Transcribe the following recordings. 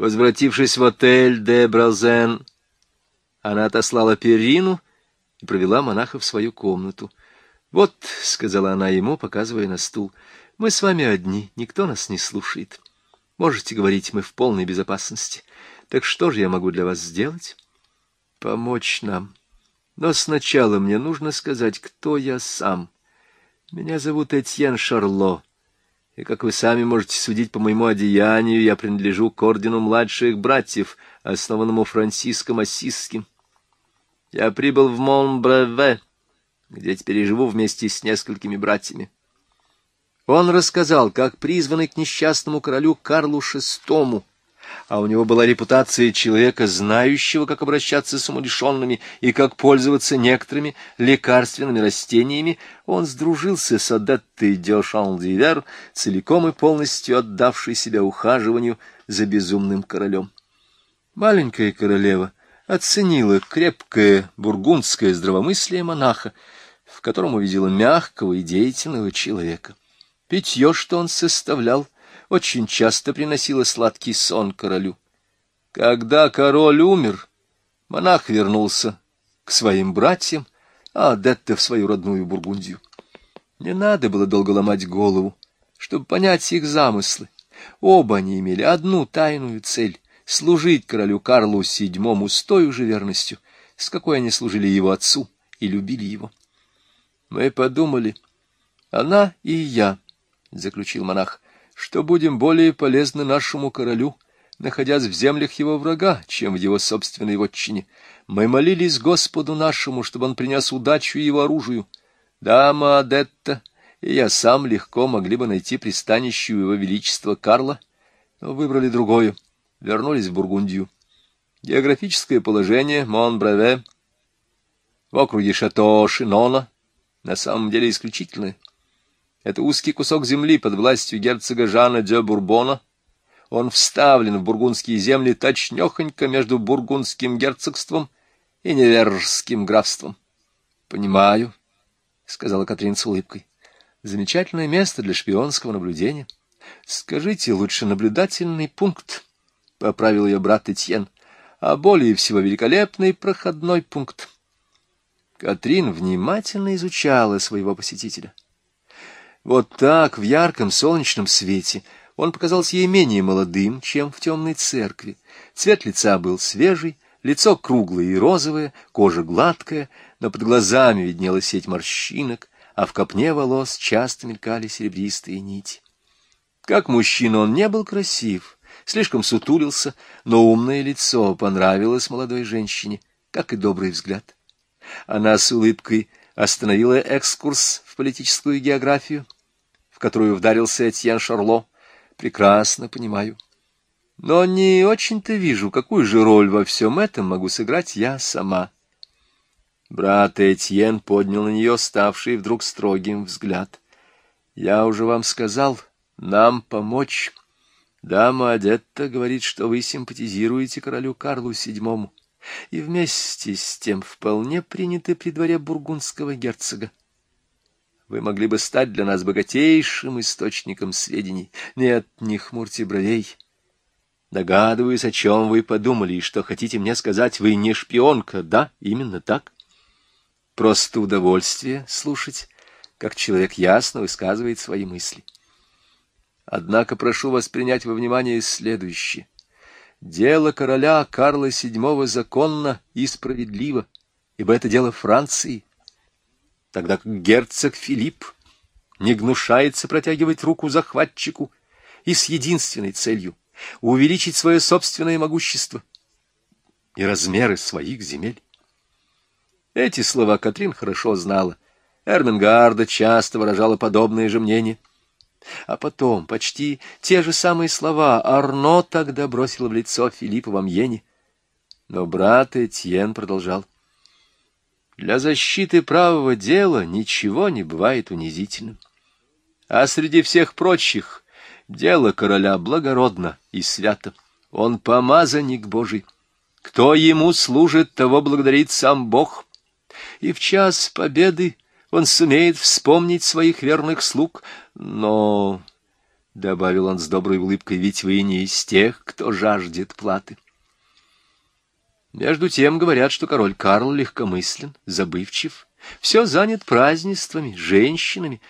Возвратившись в отель де Бразен, она отослала Перину и провела монаха в свою комнату. «Вот», — сказала она ему, показывая на стул, — «мы с вами одни, никто нас не слушает. Можете говорить, мы в полной безопасности. Так что же я могу для вас сделать?» «Помочь нам. Но сначала мне нужно сказать, кто я сам. Меня зовут Этьен Шарло, и, как вы сами можете судить по моему одеянию, я принадлежу к ордену младших братьев, основанному Франциском Ассизским. Я прибыл в Монбреве, где теперь и живу вместе с несколькими братьями. Он рассказал, как призванный к несчастному королю Карлу VI, а у него была репутация человека, знающего, как обращаться с умалишенными и как пользоваться некоторыми лекарственными растениями, он сдружился с Адеттой де Шандивер, целиком и полностью отдавшей себя ухаживанию за безумным королем. Маленькая королева — оценила крепкое бургундское здравомыслие монаха, в котором увидела мягкого и деятельного человека. Питье, что он составлял, очень часто приносило сладкий сон королю. Когда король умер, монах вернулся к своим братьям, а Адетта в свою родную Бургундию. Не надо было долго ломать голову, чтобы понять их замыслы. Оба они имели одну тайную цель служить королю Карлу VII с той же верностью, с какой они служили его отцу и любили его. Мы подумали, она и я, — заключил монах, — что будем более полезны нашему королю, находясь в землях его врага, чем в его собственной вотчине. Мы молились Господу нашему, чтобы он принес удачу его оружию. Дама Адетта и я сам легко могли бы найти пристанище у его величества Карла, но выбрали другое — вернулись в Бургундию. Географическое положение Мон-Бреве в округе Шато-Шинона на самом деле исключительное. Это узкий кусок земли под властью герцога Жана де Бурбона. Он вставлен в бургундские земли точнёхонько между бургундским герцогством и Невержским графством. — Понимаю, — сказала Катрин с улыбкой. — Замечательное место для шпионского наблюдения. Скажите лучше наблюдательный пункт поправил ее брат Этьен, а более всего великолепный проходной пункт. Катрин внимательно изучала своего посетителя. Вот так, в ярком солнечном свете, он показался ей менее молодым, чем в темной церкви. Цвет лица был свежий, лицо круглое и розовое, кожа гладкая, но под глазами виднелась сеть морщинок, а в копне волос часто мелькали серебристые нити. Как мужчина он не был красив, слишком сутулился, но умное лицо понравилось молодой женщине, как и добрый взгляд. Она с улыбкой остановила экскурс в политическую географию, в которую вдарился Этьен Шарло. Прекрасно понимаю. Но не очень-то вижу, какую же роль во всем этом могу сыграть я сама. Брат Этьен поднял на нее ставший вдруг строгим взгляд. Я уже вам сказал, нам помочь. Дама Адетта говорит, что вы симпатизируете королю Карлу VII и вместе с тем вполне приняты при дворе бургундского герцога. Вы могли бы стать для нас богатейшим источником сведений. Нет, не хмурьте бровей. Догадываюсь, о чем вы подумали, и что хотите мне сказать, вы не шпионка, да, именно так. Просто удовольствие слушать, как человек ясно высказывает свои мысли. Однако прошу вас принять во внимание следующее. Дело короля Карла VII законно и справедливо, ибо это дело Франции, тогда как герцог Филипп не гнушается протягивать руку захватчику и с единственной целью — увеличить свое собственное могущество и размеры своих земель. Эти слова Катрин хорошо знала. Эрмингарда часто выражала подобное же мнение — а потом почти те же самые слова Арно тогда бросила в лицо Филиппа в Амьене. Но брат Этьен продолжал. Для защиты правого дела ничего не бывает унизительным. А среди всех прочих дело короля благородно и свято. Он помазанник Божий. Кто ему служит, того благодарит сам Бог. И в час победы он сумеет вспомнить своих верных слуг, но — добавил он с доброй улыбкой, — ведь вы не из тех, кто жаждет платы. Между тем говорят, что король Карл легкомыслен, забывчив, все занят празднествами, женщинами.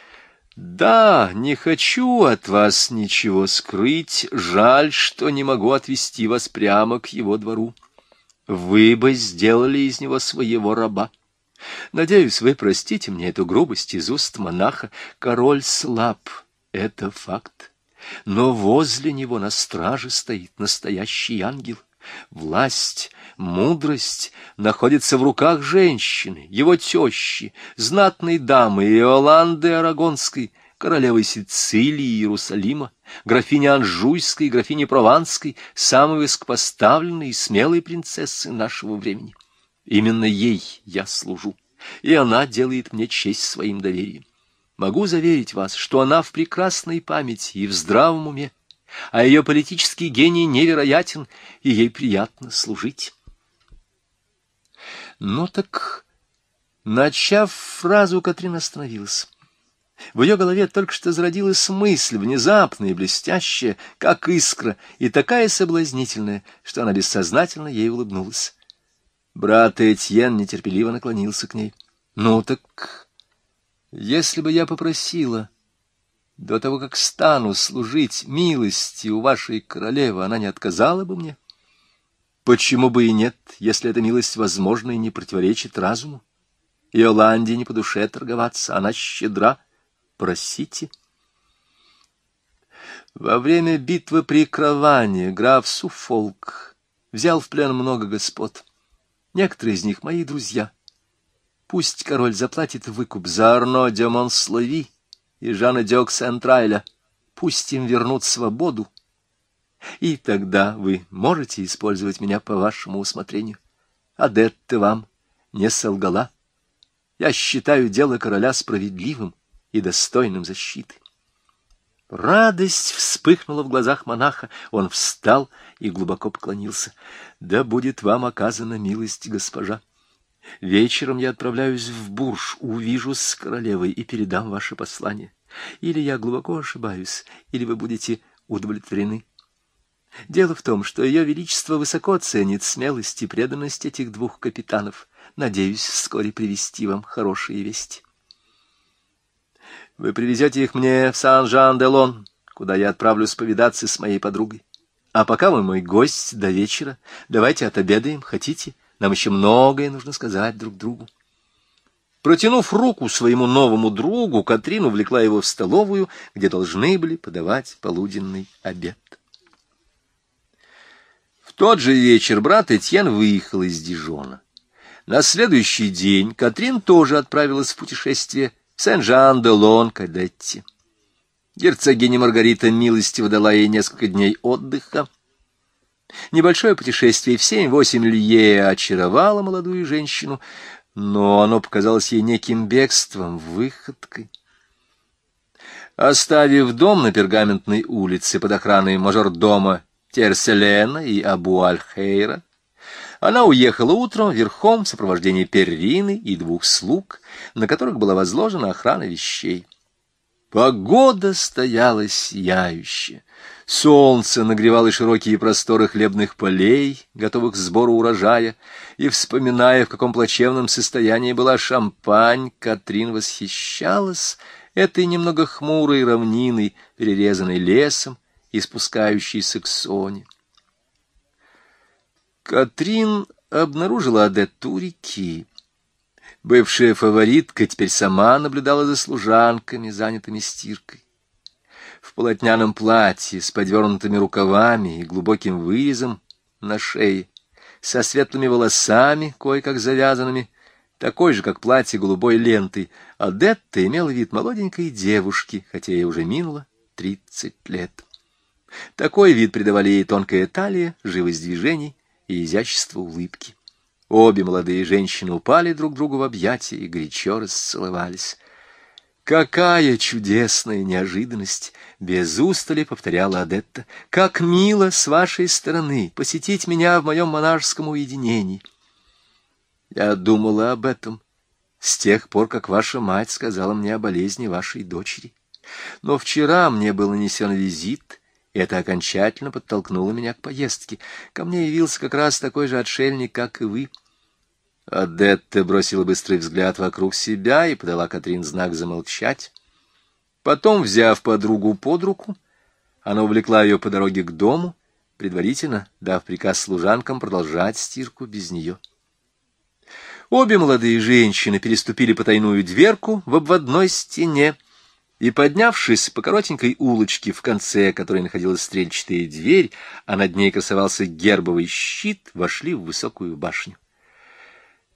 Да, не хочу от вас ничего скрыть, жаль, что не могу отвести вас прямо к его двору. Вы бы сделали из него своего раба. Надеюсь, вы простите мне эту грубость из уст монаха. Король слаб, это факт. Но возле него на страже стоит настоящий ангел. Власть, мудрость находится в руках женщины, его тещи, знатной дамы Иоланды Арагонской, королевы Сицилии и Иерусалима, графини Анжуйской и графини Прованской, самой высокопоставленной и смелой принцессы нашего времени. Именно ей я служу, и она делает мне честь своим доверием. Могу заверить вас, что она в прекрасной памяти и в здравом уме, а ее политический гений невероятен, и ей приятно служить. Ну так, начав фразу, Катрин остановилась. В ее голове только что зародилась мысль, внезапная и блестящая, как искра, и такая соблазнительная, что она бессознательно ей улыбнулась. Брат Этьен нетерпеливо наклонился к ней. — Ну так, если бы я попросила, до того, как стану служить милости у вашей королевы, она не отказала бы мне? Почему бы и нет, если эта милость возможна и не противоречит разуму? Иоланде не по душе торговаться, она щедра. Просите. Во время битвы при Кроване граф Суфолк взял в плен много господ. Некоторые из них мои друзья. Пусть король заплатит выкуп за Арно де Монслави и Жана де Оксентрайля. Пусть им вернут свободу. И тогда вы можете использовать меня по вашему усмотрению. Адетта вам не солгала. Я считаю дело короля справедливым и достойным защиты. Радость вспыхнула в глазах монаха. Он встал и глубоко поклонился. «Да будет вам оказана милость, госпожа. Вечером я отправляюсь в Бурж, увижусь с королевой и передам ваше послание. Или я глубоко ошибаюсь, или вы будете удовлетворены. Дело в том, что ее величество высоко ценит смелость и преданность этих двух капитанов. Надеюсь вскоре привести вам хорошие вести». Вы привезете их мне в Сан-Жан-де-Лон, куда я отправлюсь повидаться с моей подругой. А пока вы мой гость до вечера, давайте отобедаем, хотите? Нам еще многое нужно сказать друг другу. Протянув руку своему новому другу, Катрин увлекла его в столовую, где должны были подавать полуденный обед. В тот же вечер брат Этьен выехал из Дижона. На следующий день Катрин тоже отправилась в путешествие Сен-Жан-де-Лон, Кадетти. Герцогиня Маргарита милостиво дала ей несколько дней отдыха. Небольшое путешествие в семь-восемь лье очаровало молодую женщину, но оно показалось ей неким бегством, выходкой. Оставив дом на пергаментной улице под охраной мажордома Терселена и Абу-Аль-Хейра, она уехала утром верхом в сопровождении Перрины и двух слуг, на которых была возложена охрана вещей. Погода стояла сияющая. Солнце нагревало широкие просторы хлебных полей, готовых к сбору урожая, и, вспоминая, в каком плачевном состоянии была шампань, Катрин восхищалась этой немного хмурой равниной, перерезанной лесом и спускающейся к Соне. Катрин обнаружила Адетту реки. Бывшая фаворитка теперь сама наблюдала за служанками, занятыми стиркой. В полотняном платье с подвернутыми рукавами и глубоким вырезом на шее, со светлыми волосами, кое-как завязанными, такой же, как платье голубой лентой, Адетта имела вид молоденькой девушки, хотя ей уже минуло тридцать лет. Такой вид придавали ей тонкая талия, живость движений, и изящество улыбки. Обе молодые женщины упали друг другу в объятия и горячо расцеловались. «Какая чудесная неожиданность!» — без устали повторяла Адетта. «Как мило с вашей стороны посетить меня в моем монашеском уединении!» «Я думала об этом с тех пор, как ваша мать сказала мне о болезни вашей дочери. Но вчера мне был нанесен визит, это окончательно подтолкнуло меня к поездке. Ко мне явился как раз такой же отшельник, как и вы. Адетта бросила быстрый взгляд вокруг себя и подала Катрин знак замолчать. Потом, взяв подругу под руку, она увлекла ее по дороге к дому, предварительно дав приказ служанкам продолжать стирку без нее. Обе молодые женщины переступили потайную дверку в обводной стене и, поднявшись по коротенькой улочке, в конце которой находилась стрельчатая дверь, а над ней красовался гербовый щит, вошли в высокую башню.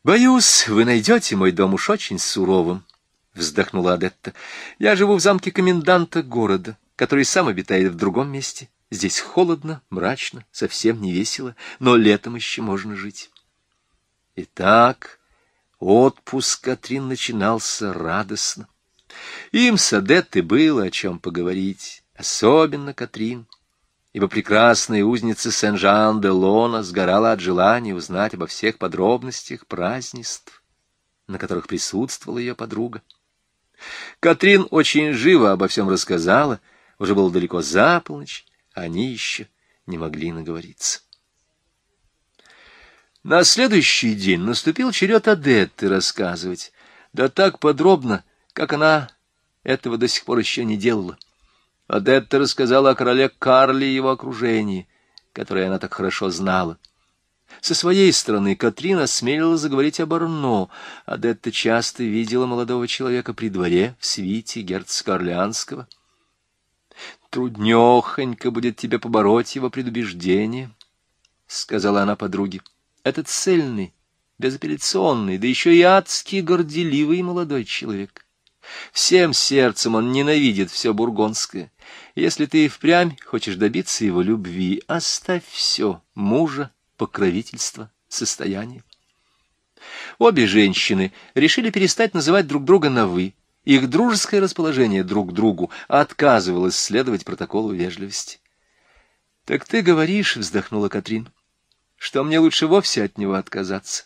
«Боюсь, вы найдете мой дом уж очень суровым», — вздохнула Адетта. «Я живу в замке коменданта города, который сам обитает в другом месте. Здесь холодно, мрачно, совсем не весело, но летом еще можно жить». Итак, отпуск Катрин начинался радостно. Им с Адеттой было о чем поговорить, особенно Катрин, ибо прекрасная узница Сен-Жан-де-Лона сгорала от желания узнать обо всех подробностях празднеств, на которых присутствовала ее подруга. Катрин очень живо обо всем рассказала, уже было далеко за полночь, а они еще не могли наговориться. На следующий день наступил черед Адетты рассказывать, да так подробно, как она этого до сих пор еще не делала. Адетта рассказала о короле Карле и его окружении, которое она так хорошо знала. Со своей стороны Катрина смелила заговорить об Арно. Адетта часто видела молодого человека при дворе в свите герцога Орлеанского. «Труднехонько будет тебе побороть его предубеждение», — сказала она подруге. «Этот цельный, безапелляционный, да еще и адский горделивый молодой человек. Всем сердцем он ненавидит все бургонское. Если ты и впрямь хочешь добиться его любви, оставь все — мужа, покровительство, состояние. Обе женщины решили перестать называть друг друга на «вы». Их дружеское расположение друг к другу отказывалось следовать протоколу вежливости. — Так ты говоришь, — вздохнула Катрин, — что мне лучше вовсе от него отказаться.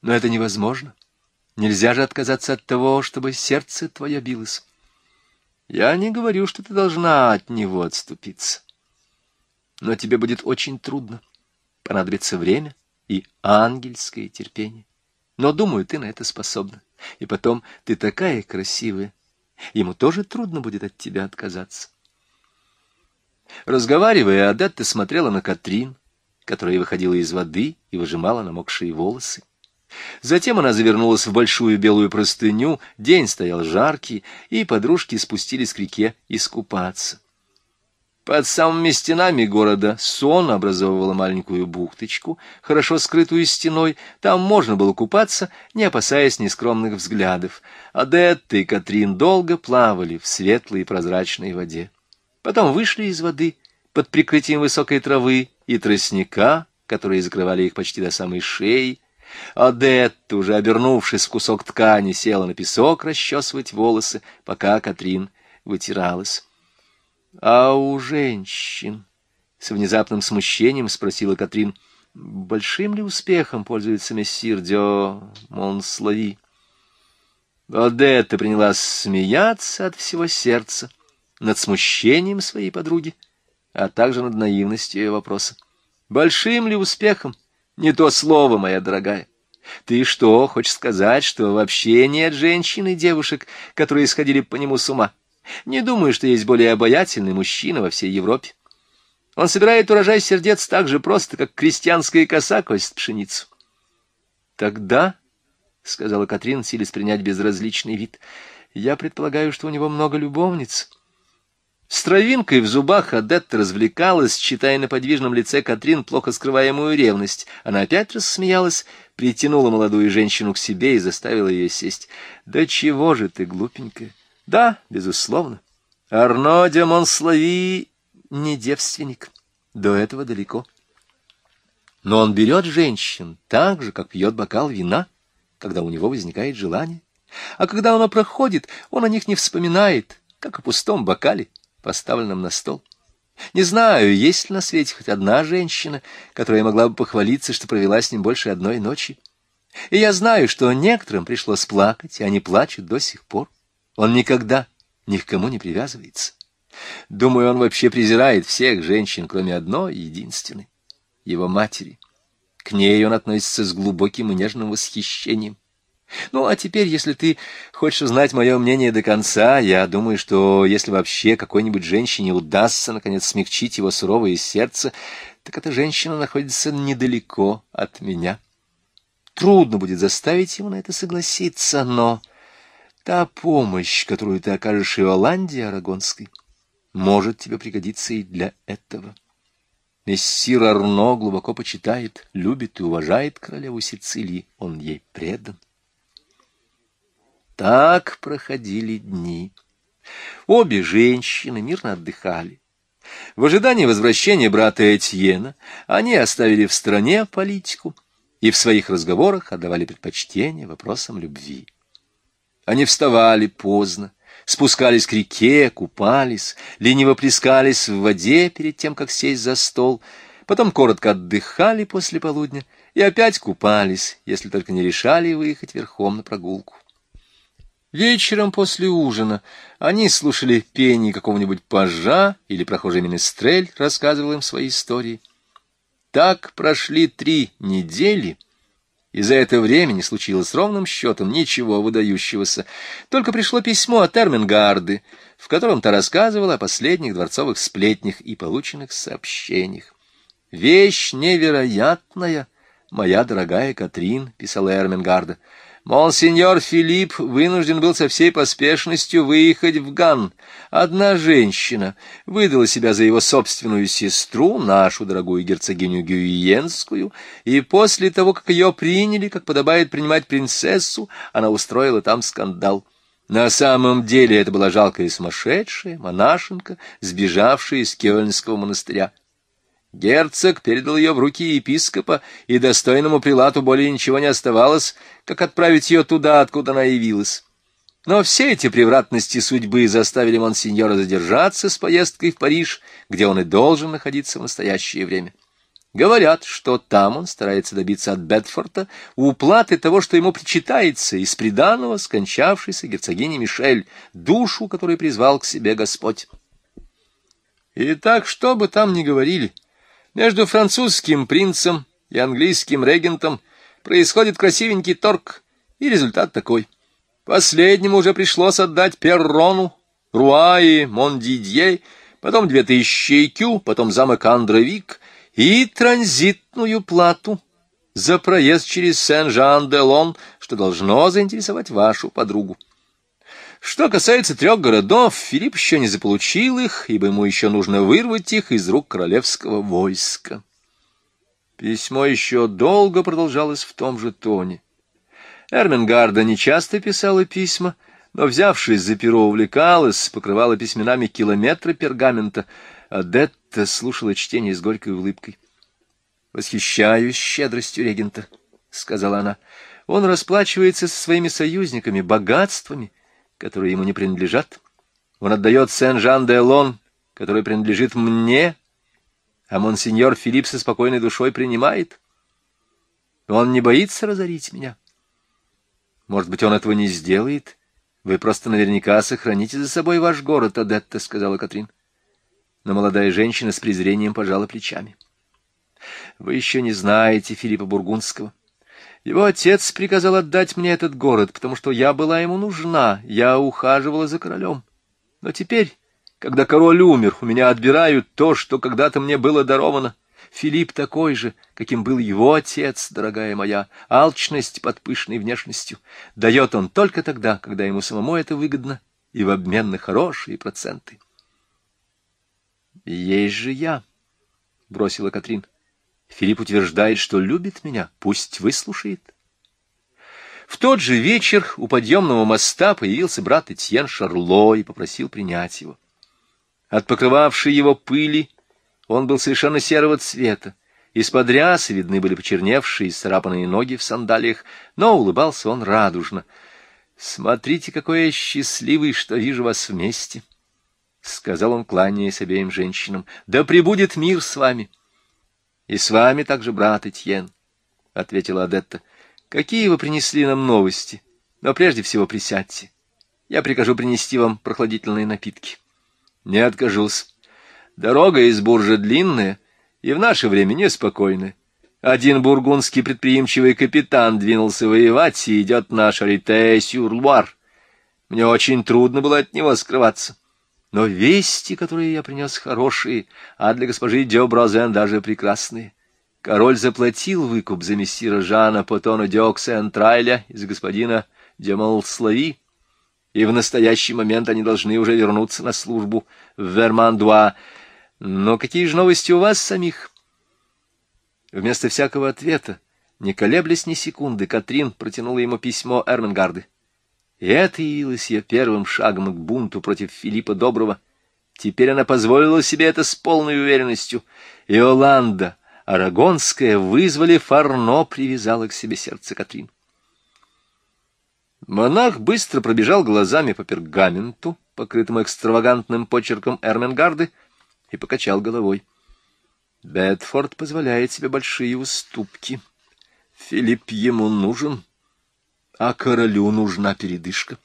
Но это невозможно. Нельзя же отказаться от того, чтобы сердце твое билось. Я не говорю, что ты должна от него отступиться. Но тебе будет очень трудно. — понадобится время и ангельское терпение. Но, думаю, ты на это способна. И потом, ты такая красивая. Ему тоже трудно будет от тебя отказаться. Разговаривая, Адетта смотрела на Катрин, которая выходила из воды и выжимала намокшие волосы. Затем она завернулась в большую белую простыню, день стоял жаркий, и подружки спустились к реке искупаться. Под самыми стенами города сон образовывала маленькую бухточку, хорошо скрытую стеной. Там можно было купаться, не опасаясь нескромных взглядов. Адетта и Катрин долго плавали в светлой и прозрачной воде. Потом вышли из воды под прикрытием высокой травы и тростника, которые закрывали их почти до самой шеи. Адетта, уже обернувшись в кусок ткани, села на песок расчесывать волосы, пока Катрин вытиралась. А у женщин? С внезапным смущением спросила Катрин. Большим ли успехом пользуется мессир Дё Монслави? Одетта принялась смеяться от всего сердца над смущением своей подруги, а также над наивностью ее вопроса. Большим ли успехом? Не то слово, моя дорогая. Ты что, хочешь сказать, что вообще нет женщин и девушек, которые сходили по нему с ума? Не думаю, что есть более обаятельный мужчина во всей Европе. Он собирает урожай сердец так же просто, как крестьянская коса косит пшеницу. Тогда, — сказала Катрин, силясь принять безразличный вид, — я предполагаю, что у него много любовниц. С травинкой в зубах Адетта развлекалась, читая на подвижном лице Катрин плохо скрываемую ревность. Она опять рассмеялась, притянула молодую женщину к себе и заставила ее сесть. «Да чего же ты, глупенькая!» Да, безусловно. Арно де Монслави не девственник. До этого далеко. Но он берет женщин так же, как пьет бокал вина, когда у него возникает желание. А когда оно проходит, он о них не вспоминает, как о пустом бокале, поставленном на стол. Не знаю, есть ли на свете хоть одна женщина, которая могла бы похвалиться, что провела с ним больше одной ночи. И я знаю, что некоторым пришлось плакать, и они плачут до сих пор. Он никогда ни к кому не привязывается. Думаю, он вообще презирает всех женщин, кроме одной единственной, его матери. К ней он относится с глубоким и нежным восхищением. Ну, а теперь, если ты хочешь узнать мое мнение до конца, я думаю, что если вообще какой-нибудь женщине удастся, наконец, смягчить его суровое сердце, так эта женщина находится недалеко от меня. Трудно будет заставить его на это согласиться, но та помощь, которую ты окажешь Иоланде Арагонской, может тебе пригодиться и для этого. Мессир Арно глубоко почитает, любит и уважает королеву Сицилии, он ей предан. Так проходили дни. Обе женщины мирно отдыхали. В ожидании возвращения брата Этьена они оставили в стране политику и в своих разговорах отдавали предпочтение вопросам любви. Они вставали поздно, спускались к реке, купались, лениво плескались в воде перед тем, как сесть за стол, потом коротко отдыхали после полудня и опять купались, если только не решали выехать верхом на прогулку. Вечером после ужина они слушали пение какого-нибудь пажа или прохожий министрель рассказывал им свои истории. Так прошли три недели, и за это время не случилось ровным счетом ничего выдающегося. Только пришло письмо от Эрмингарды, в котором та рассказывала о последних дворцовых сплетнях и полученных сообщениях. «Вещь невероятная, моя дорогая Катрин», — писала Эрмингарда, — Монсеньор Филипп вынужден был со всей поспешностью выехать в Ган. Одна женщина выдала себя за его собственную сестру, нашу дорогую герцогиню Гюиенскую, и после того, как ее приняли, как подобает принимать принцессу, она устроила там скандал. На самом деле это была жалкая сумасшедшая монашенка, сбежавшая из Кёльнского монастыря. Герцог передал ее в руки епископа, и достойному прилату более ничего не оставалось, как отправить ее туда, откуда она явилась. Но все эти превратности судьбы заставили монсеньора задержаться с поездкой в Париж, где он и должен находиться в настоящее время. Говорят, что там он старается добиться от Бетфорта уплаты того, что ему причитается, из приданого скончавшейся герцогини Мишель, душу, которую призвал к себе Господь. И так, что бы там ни говорили, между французским принцем и английским регентом происходит красивенький торг, и результат такой. Последнему уже пришлось отдать Перрону, Руа и Мондидье, потом две тысячи кю, потом замок Андровик и транзитную плату за проезд через Сен-Жан-де-Лон, что должно заинтересовать вашу подругу. Что касается трех городов, Филипп еще не заполучил их, ибо ему еще нужно вырвать их из рук королевского войска. Письмо еще долго продолжалось в том же тоне. Эрмингарда нечасто писала письма, но, взявшись за перо, увлекалась, покрывала письменами километры пергамента, а Детта слушала чтение с горькой улыбкой. «Восхищаюсь щедростью регента», — сказала она. «Он расплачивается со своими союзниками богатствами» которые ему не принадлежат. Он отдает Сен-Жан-де-Лон, который принадлежит мне, а монсеньор Филипп со спокойной душой принимает. Он не боится разорить меня. Может быть, он этого не сделает? Вы просто наверняка сохраните за собой ваш город, Адетта, — сказала Катрин. Но молодая женщина с презрением пожала плечами. Вы еще не знаете Филиппа Бургундского. Его отец приказал отдать мне этот город, потому что я была ему нужна, я ухаживала за королем. Но теперь, когда король умер, у меня отбирают то, что когда-то мне было даровано. Филипп такой же, каким был его отец, дорогая моя, алчность под пышной внешностью. Дает он только тогда, когда ему самому это выгодно, и в обмен на хорошие проценты. «Есть же я», — бросила Катрин. Филипп утверждает, что любит меня, пусть выслушает. В тот же вечер у подъемного моста появился брат Этьен Шарло и попросил принять его. От покрывавшей его пыли он был совершенно серого цвета. Из-под рясы видны были почерневшие и царапанные ноги в сандалиях, но улыбался он радужно. «Смотрите, какой я счастливый, что вижу вас вместе!» — сказал он, кланяясь обеим женщинам. «Да пребудет мир с вами!» И с вами также брат Этьен, — ответила Адетта. — Какие вы принесли нам новости? Но прежде всего присядьте. Я прикажу принести вам прохладительные напитки. Не откажусь. Дорога из Буржа длинная и в наше время неспокойная. Один бургундский предприимчивый капитан двинулся воевать и идет на Шарите-Сюр-Луар. Мне очень трудно было от него скрываться. Но вести, которые я принес, хорошие, а для госпожи Дёбразен даже прекрасные. Король заплатил выкуп за мессира Жана Потона Диоксентрайля из господина Демалслави, и в настоящий момент они должны уже вернуться на службу в Вермандуа. Но какие же новости у вас самих? Вместо всякого ответа, не колеблясь ни секунды, Катрин протянула ему письмо Эрменгарды. И это явилось ее первым шагом к бунту против Филиппа Доброго. Теперь она позволила себе это с полной уверенностью. Иоланда, Арагонская, вызвали Фарно, привязала к себе сердце Катрин. Монах быстро пробежал глазами по пергаменту, покрытому экстравагантным почерком Эрменгарды, и покачал головой. Бетфорд позволяет себе большие уступки. Филипп ему нужен, а королю нужна передышка.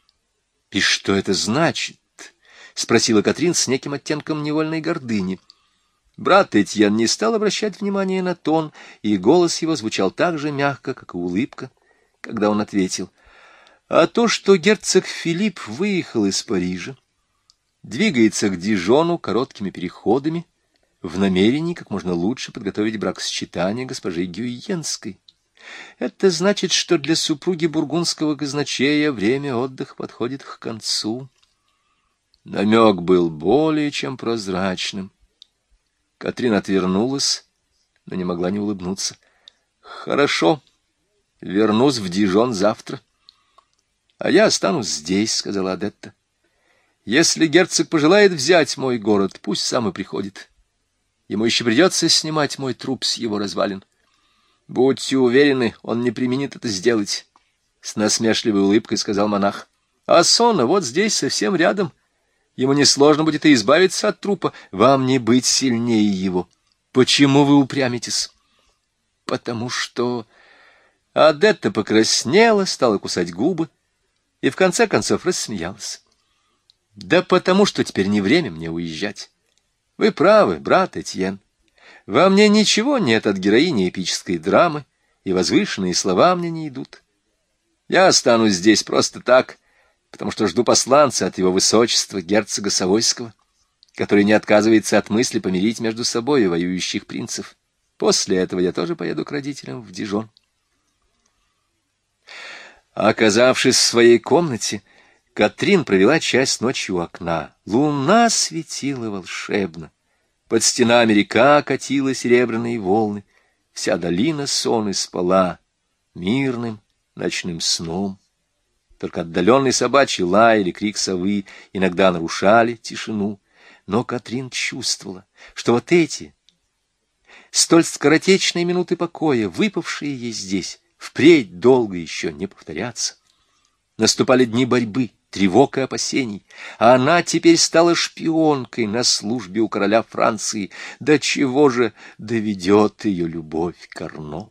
— И что это значит? — спросила Катрин с неким оттенком невольной гордыни. Брат Этьян не стал обращать внимания на тон, и голос его звучал так же мягко, как и улыбка, когда он ответил. — А то, что герцог Филипп выехал из Парижа, двигается к Дижону короткими переходами — в намерении как можно лучше подготовить бракосчитание госпожи Гюйенской. Это значит, что для супруги бургундского казначея время отдыха подходит к концу. Намек был более чем прозрачным. Катрин отвернулась, но не могла не улыбнуться. — Хорошо, вернусь в Дижон завтра. — А я останусь здесь, — сказала Адетта. — Если герцог пожелает взять мой город, пусть сам и приходит. — Ему еще придется снимать мой труп с его развалин. Будьте уверены, он не применит это сделать. С насмешливой улыбкой сказал монах. А Сона вот здесь, совсем рядом. Ему несложно будет и избавиться от трупа. Вам не быть сильнее его. Почему вы упрямитесь? Потому что... Адетта покраснела, стала кусать губы и в конце концов рассмеялась. Да потому что теперь не время мне уезжать. Вы правы, брат Этьен. Во мне ничего нет от героини эпической драмы, и возвышенные слова мне не идут. Я останусь здесь просто так, потому что жду посланца от его высочества, герцога Савойского, который не отказывается от мысли помирить между собой воюющих принцев. После этого я тоже поеду к родителям в Дижон. Оказавшись в своей комнате, Катрин провела часть ночи у окна. Луна светила волшебно. Под стенами река катила серебряные волны. Вся долина соны спала мирным ночным сном. Только отдаленный собачий лай или крик совы иногда нарушали тишину. Но Катрин чувствовала, что вот эти столь скоротечные минуты покоя, выпавшие ей здесь, впредь долго еще не повторятся. Наступали дни борьбы, тревог и опасений. А она теперь стала шпионкой на службе у короля Франции. До чего же доведет ее любовь к Арно?